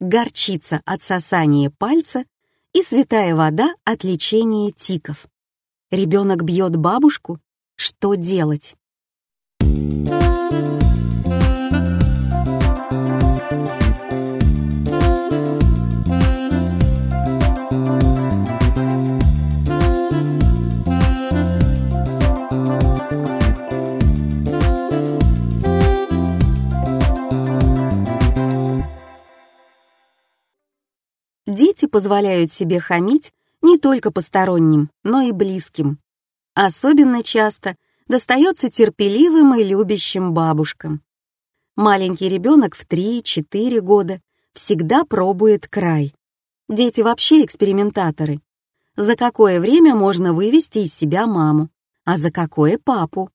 горчица от сосания пальца и святая вода от лечения тиков. Ребенок бьет бабушку? Что делать? Дети позволяют себе хамить не только посторонним, но и близким. Особенно часто достается терпеливым и любящим бабушкам. Маленький ребенок в 3-4 года всегда пробует край. Дети вообще экспериментаторы. За какое время можно вывести из себя маму, а за какое папу?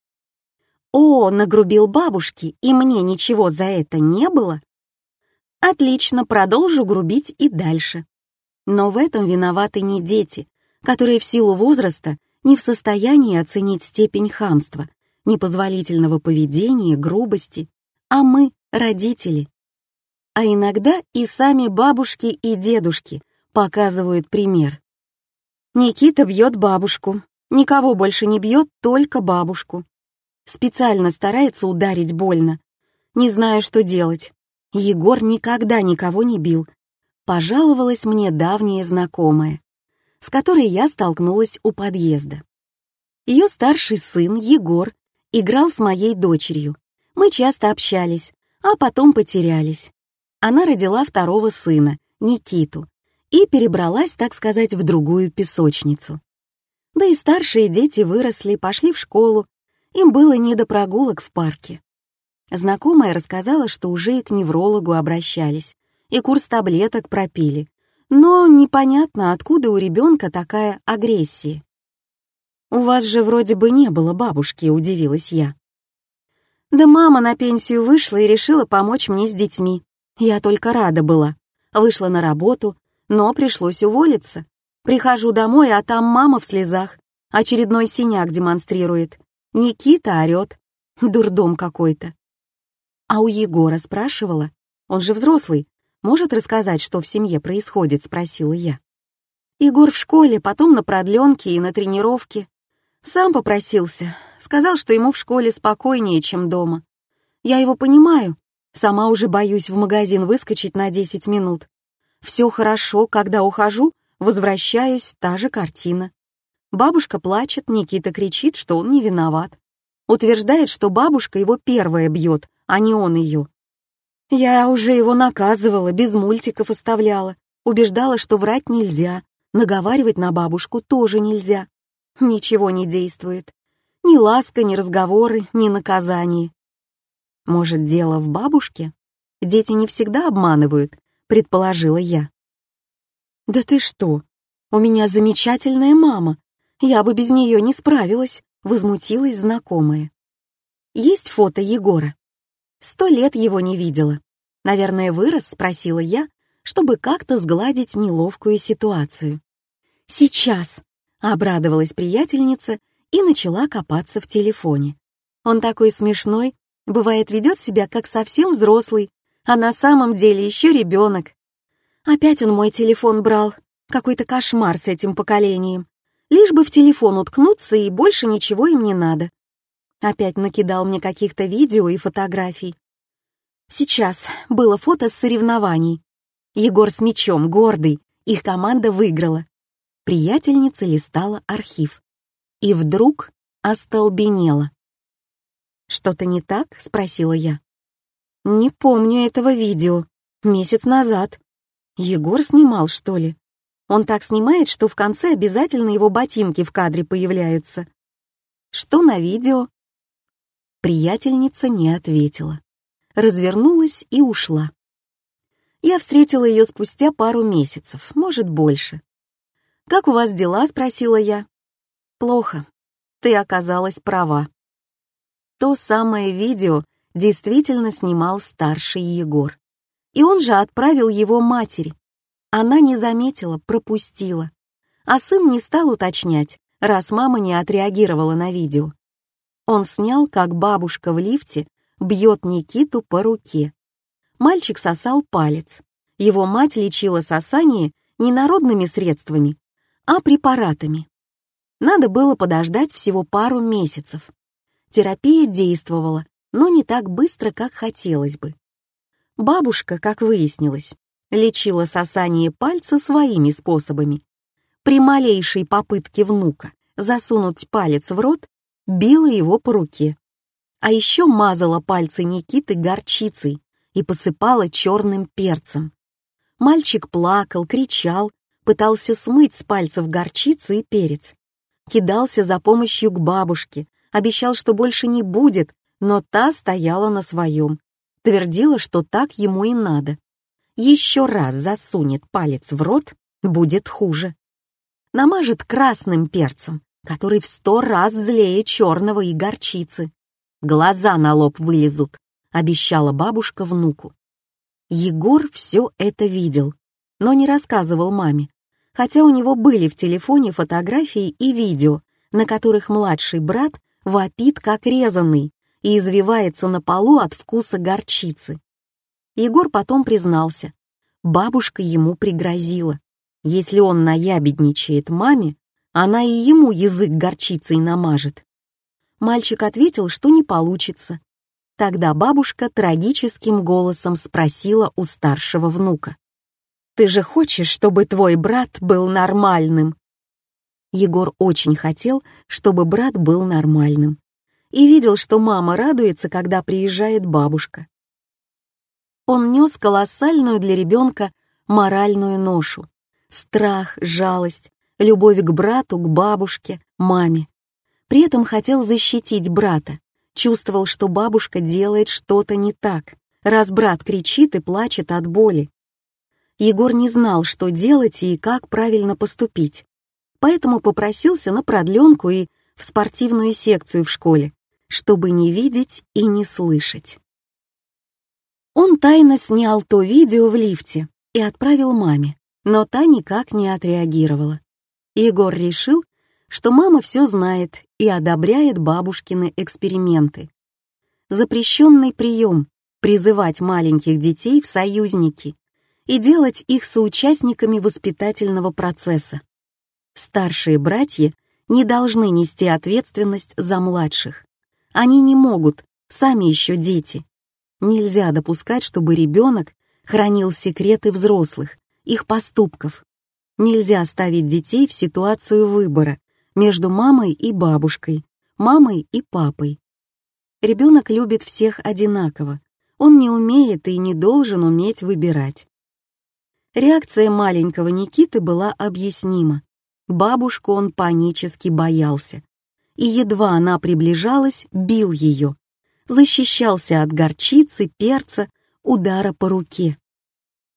О, нагрубил бабушки, и мне ничего за это не было? Отлично, продолжу грубить и дальше. Но в этом виноваты не дети, которые в силу возраста не в состоянии оценить степень хамства, непозволительного поведения, грубости, а мы — родители. А иногда и сами бабушки и дедушки показывают пример. Никита бьет бабушку, никого больше не бьет, только бабушку. Специально старается ударить больно, не зная, что делать. Егор никогда никого не бил. Пожаловалась мне давняя знакомая, с которой я столкнулась у подъезда. Ее старший сын, Егор, играл с моей дочерью. Мы часто общались, а потом потерялись. Она родила второго сына, Никиту, и перебралась, так сказать, в другую песочницу. Да и старшие дети выросли, пошли в школу, им было не до прогулок в парке. Знакомая рассказала, что уже и к неврологу обращались, и курс таблеток пропили. Но непонятно, откуда у ребенка такая агрессия. «У вас же вроде бы не было бабушки», — удивилась я. «Да мама на пенсию вышла и решила помочь мне с детьми. Я только рада была. Вышла на работу, но пришлось уволиться. Прихожу домой, а там мама в слезах. Очередной синяк демонстрирует. Никита орёт. Дурдом какой-то. А у Егора спрашивала. Он же взрослый. Может рассказать, что в семье происходит, спросила я. Егор в школе, потом на продленке и на тренировке. Сам попросился. Сказал, что ему в школе спокойнее, чем дома. Я его понимаю. Сама уже боюсь в магазин выскочить на 10 минут. Все хорошо, когда ухожу, возвращаюсь, та же картина. Бабушка плачет, Никита кричит, что он не виноват. Утверждает, что бабушка его первая бьет, а не он ее. Я уже его наказывала, без мультиков оставляла, убеждала, что врать нельзя, наговаривать на бабушку тоже нельзя. Ничего не действует. Ни ласка, ни разговоры, ни наказание. Может, дело в бабушке? Дети не всегда обманывают, предположила я. Да ты что? У меня замечательная мама. Я бы без нее не справилась, возмутилась знакомая. Есть фото Егора. Сто лет его не видела. Наверное, вырос, спросила я, чтобы как-то сгладить неловкую ситуацию. «Сейчас», — обрадовалась приятельница и начала копаться в телефоне. Он такой смешной, бывает, ведет себя как совсем взрослый, а на самом деле еще ребенок. Опять он мой телефон брал. Какой-то кошмар с этим поколением. Лишь бы в телефон уткнуться, и больше ничего им не надо. Опять накидал мне каких-то видео и фотографий. Сейчас было фото с соревнований. Егор с мячом, гордый, их команда выиграла. Приятельница листала архив. И вдруг остолбенела. «Что-то не так?» — спросила я. «Не помню этого видео. Месяц назад. Егор снимал, что ли? Он так снимает, что в конце обязательно его ботинки в кадре появляются. Что на видео?» Приятельница не ответила. Развернулась и ушла. Я встретила ее спустя пару месяцев, может, больше. «Как у вас дела?» — спросила я. «Плохо. Ты оказалась права». То самое видео действительно снимал старший Егор. И он же отправил его матери. Она не заметила, пропустила. А сын не стал уточнять, раз мама не отреагировала на видео. Он снял, как бабушка в лифте бьет Никиту по руке. Мальчик сосал палец. Его мать лечила сосание не народными средствами, а препаратами. Надо было подождать всего пару месяцев. Терапия действовала, но не так быстро, как хотелось бы. Бабушка, как выяснилось, лечила сосание пальца своими способами. При малейшей попытке внука засунуть палец в рот, била его по руке. А еще мазала пальцы Никиты горчицей и посыпала черным перцем. Мальчик плакал, кричал, пытался смыть с пальцев горчицу и перец. Кидался за помощью к бабушке, обещал, что больше не будет, но та стояла на своем. Твердила, что так ему и надо. Еще раз засунет палец в рот, будет хуже. Намажет красным перцем, который в сто раз злее черного и горчицы. Глаза на лоб вылезут, обещала бабушка внуку. Егор все это видел, но не рассказывал маме, хотя у него были в телефоне фотографии и видео, на которых младший брат вопит как резанный и извивается на полу от вкуса горчицы. Егор потом признался, бабушка ему пригрозила. Если он наябедничает маме, она и ему язык горчицей намажет. Мальчик ответил, что не получится. Тогда бабушка трагическим голосом спросила у старшего внука. «Ты же хочешь, чтобы твой брат был нормальным?» Егор очень хотел, чтобы брат был нормальным. И видел, что мама радуется, когда приезжает бабушка. Он нес колоссальную для ребенка моральную ношу. Страх, жалость, любовь к брату, к бабушке, маме. При этом хотел защитить брата, чувствовал, что бабушка делает что-то не так, раз брат кричит и плачет от боли. Егор не знал, что делать и как правильно поступить, поэтому попросился на продленку и в спортивную секцию в школе, чтобы не видеть и не слышать. Он тайно снял то видео в лифте и отправил маме, но та никак не отреагировала. Егор решил, что мама все знает и одобряет бабушкины эксперименты. Запрещенный прием — призывать маленьких детей в союзники и делать их соучастниками воспитательного процесса. Старшие братья не должны нести ответственность за младших. Они не могут, сами еще дети. Нельзя допускать, чтобы ребенок хранил секреты взрослых, их поступков. Нельзя ставить детей в ситуацию выбора между мамой и бабушкой, мамой и папой. Ребенок любит всех одинаково, он не умеет и не должен уметь выбирать. Реакция маленького Никиты была объяснима. Бабушку он панически боялся. И едва она приближалась, бил ее. Защищался от горчицы, перца, удара по руке.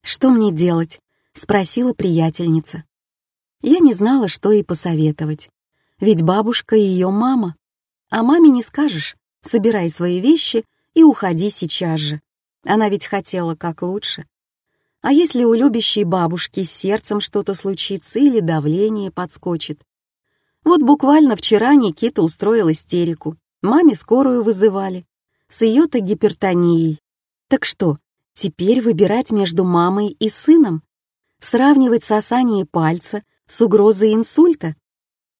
«Что мне делать?» — спросила приятельница. Я не знала, что ей посоветовать. Ведь бабушка ее мама. А маме не скажешь, собирай свои вещи и уходи сейчас же. Она ведь хотела как лучше. А если у любящей бабушки с сердцем что-то случится или давление подскочит? Вот буквально вчера Никита устроил истерику. Маме скорую вызывали. С ее-то гипертонией. Так что, теперь выбирать между мамой и сыном? Сравнивать сосание пальца с угрозой инсульта?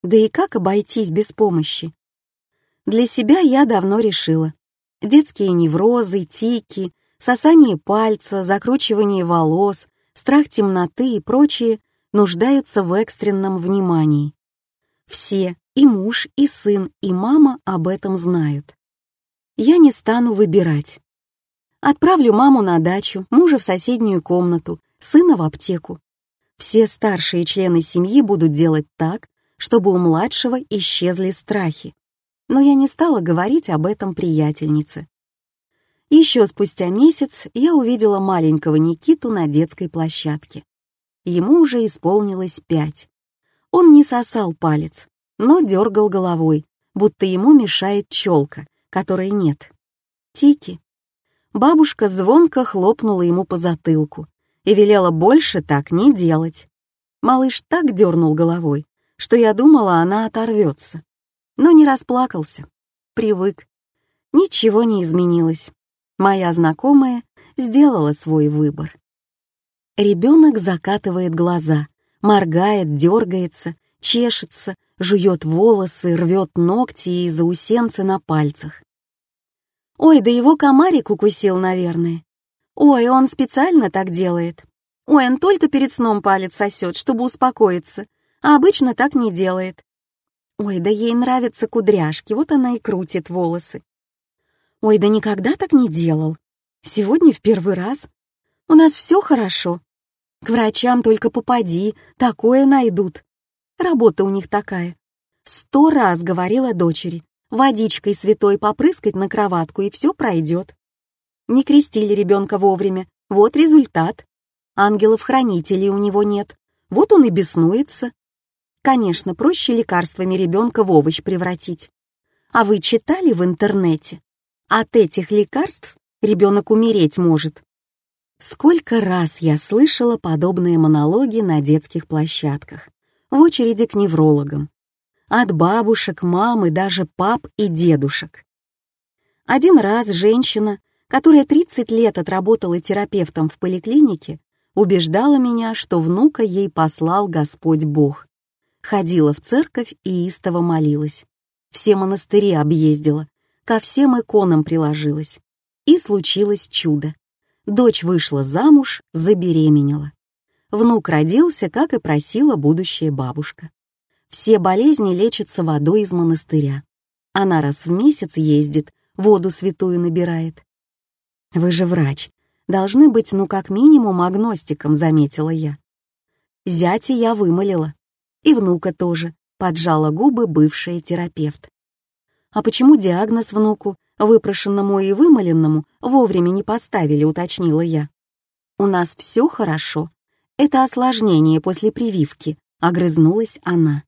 Да и как обойтись без помощи? Для себя я давно решила. Детские неврозы, тики, сосание пальца, закручивание волос, страх темноты и прочие нуждаются в экстренном внимании. Все, и муж, и сын, и мама об этом знают. Я не стану выбирать. Отправлю маму на дачу, мужа в соседнюю комнату, сына в аптеку. Все старшие члены семьи будут делать так, чтобы у младшего исчезли страхи. Но я не стала говорить об этом приятельнице. Еще спустя месяц я увидела маленького Никиту на детской площадке. Ему уже исполнилось пять. Он не сосал палец, но дергал головой, будто ему мешает челка, которой нет. Тики. Бабушка звонко хлопнула ему по затылку и велела больше так не делать. Малыш так дернул головой, что я думала, она оторвется. Но не расплакался, привык. Ничего не изменилось. Моя знакомая сделала свой выбор. Ребенок закатывает глаза, моргает, дергается, чешется, жует волосы, рвет ногти и заусенцы на пальцах. Ой, да его комарик укусил, наверное. Ой, он специально так делает. Ой, он только перед сном палец сосет, чтобы успокоиться, а обычно так не делает. Ой, да ей нравятся кудряшки, вот она и крутит волосы. Ой, да никогда так не делал. Сегодня в первый раз. У нас все хорошо. К врачам только попади, такое найдут. Работа у них такая. Сто раз говорила дочери, водичкой святой попрыскать на кроватку, и все пройдет. Не крестили ребенка вовремя, вот результат. Ангелов-хранителей у него нет, вот он и беснуется. Конечно, проще лекарствами ребенка в овощ превратить. А вы читали в интернете? От этих лекарств ребенок умереть может. Сколько раз я слышала подобные монологи на детских площадках в очереди к неврологам. От бабушек, мам и даже пап и дедушек. Один раз женщина, которая 30 лет отработала терапевтом в поликлинике, убеждала меня, что внука ей послал Господь Бог. Ходила в церковь и истово молилась. Все монастыри объездила, ко всем иконам приложилась. И случилось чудо. Дочь вышла замуж, забеременела. Внук родился, как и просила будущая бабушка. Все болезни лечатся водой из монастыря. Она раз в месяц ездит, воду святую набирает. Вы же врач. Должны быть, ну, как минимум, агностиком, заметила я. Зятя я вымолила. И внука тоже, поджала губы бывшая терапевт. А почему диагноз внуку, выпрошенному и вымоленному, вовремя не поставили, уточнила я. У нас все хорошо, это осложнение после прививки, огрызнулась она.